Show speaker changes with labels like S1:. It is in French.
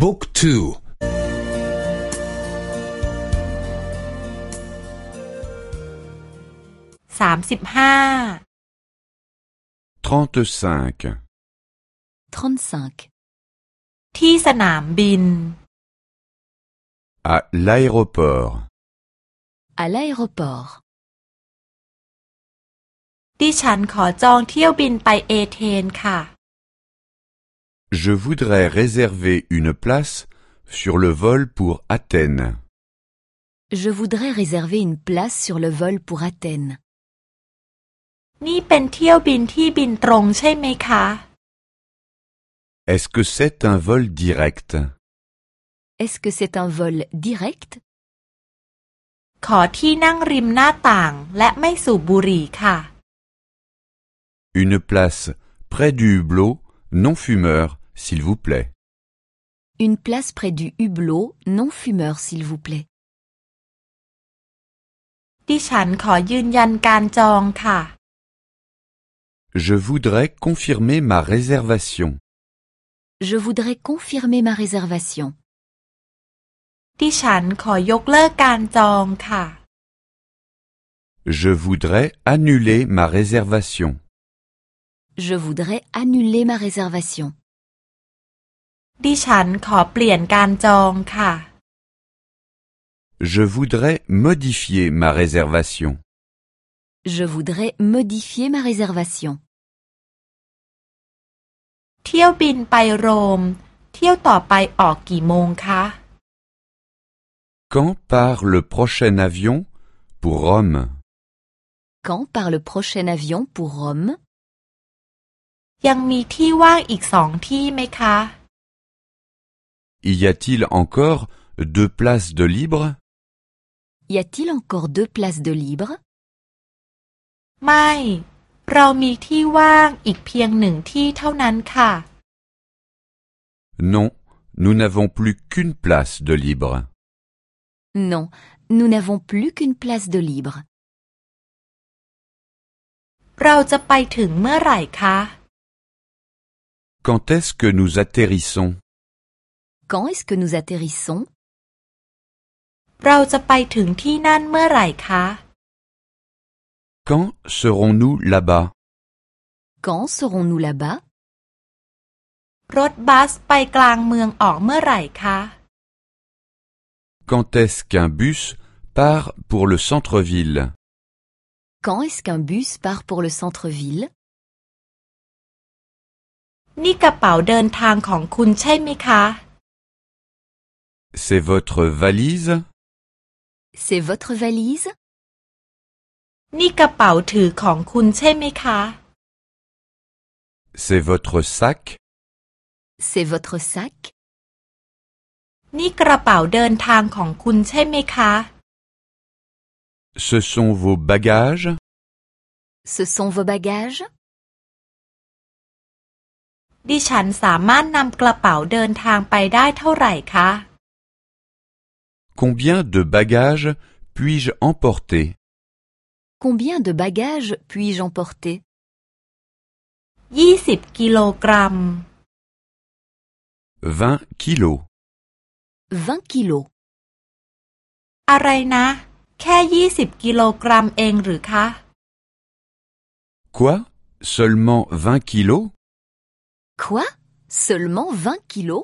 S1: บุ๊กทู
S2: สามสิบห้า
S3: trente-cinq,
S4: 35.
S2: ที่สนามบิน
S3: à l'aéroport,
S4: À l'aéroport.
S2: ดิฉันขอจองเที่ยวบินไปเอเธนค่ะ
S3: Je voudrais réserver une place sur le vol pour Athènes.
S4: Je voudrais réserver une place sur le vol pour Athènes.
S3: Est-ce que c'est un vol direct?
S4: Est-ce que c'est un vol direct?
S3: Une place près du hublot non fumeur s'il vous plaît.
S4: Une place près du hublot, non fumeur s'il vous plaît.
S2: ดิฉันขอยืนยันการจองค่ะ
S3: Je voudrais confirmer ma réservation.
S4: Je voudrais confirmer ma réservation.
S2: ดิฉันขอยกเลิกการจองค่ะ
S3: Je voudrais annuler ma réservation.
S4: Je voudrais annuler ma réservation.
S2: ดิฉันขอเปลี่ยนการจองค่ะ
S3: Je voudrais modifier ma réservation.
S4: Je voudrais modifier ma réservation.
S2: เที่ยวบินไปโรม เที่ยวต่อไปออกกี่โมงคะ
S3: Quand part le prochain avion pour Rome
S4: Quand part le prochain avion pour Rome
S2: ยังมีที่ว่างอีกสองที่ไหมคะ
S3: Y a-t-il encore deux places de libre
S4: Y a-t-il encore deux places de libre
S2: ไม่ เรามีที่ว่างอีกเพียงหนึ่งที่เท่านั้นค่ะ
S3: Non, nous n'avons plus qu'une place de libre.
S4: Non, nous n'avons plus qu'une place de libre.
S2: เราจะไปถึงเมื่อไหร่คะ
S3: Quand est-ce que nous atterrissons
S4: Quand est-ce que nous atterrissons
S2: เราจะไปถึงที่นั่นเมื่อไหร่คะ
S3: Quand serons-nous là-bas
S4: Quand serons-nous là-bas
S2: รถบัสไปกลางเมืองออกเมื่อไหร่คะ
S3: Quand est-ce qu'un bus part pour le centre-ville
S4: Quand est-ce qu'un bus part pour le centre-ville
S2: นี่กระเป๋าเดินทางของคุณใช่ไหมคะ
S3: C'est votre valise
S4: C'est votre valise
S2: นี่กระเป๋าถือของคุณใช่ไหมคะ
S3: C'est votre sac
S4: C'est votre sac
S2: นี่กระเป๋าเดินทางของคุณใช่ไหมคะ
S3: Ce sont vos bagages
S4: Ce sont vos bagages
S2: ดิฉันสามารถนำกระเป๋าเดินทางไปได้เท่าไหร่คะ
S3: Combien de bagages puis-je emporter
S4: Combien de bagages puis-je emporter
S2: ยี่สิบกิโลกรัม
S3: 20 kilos.
S4: 20 kilos.
S2: อะไรนะ แค่ยี่สิบกิโลกรัมเองหรือคะ
S3: Quoi Seulement 20 kilos
S4: Quoi Seulement 20 kilos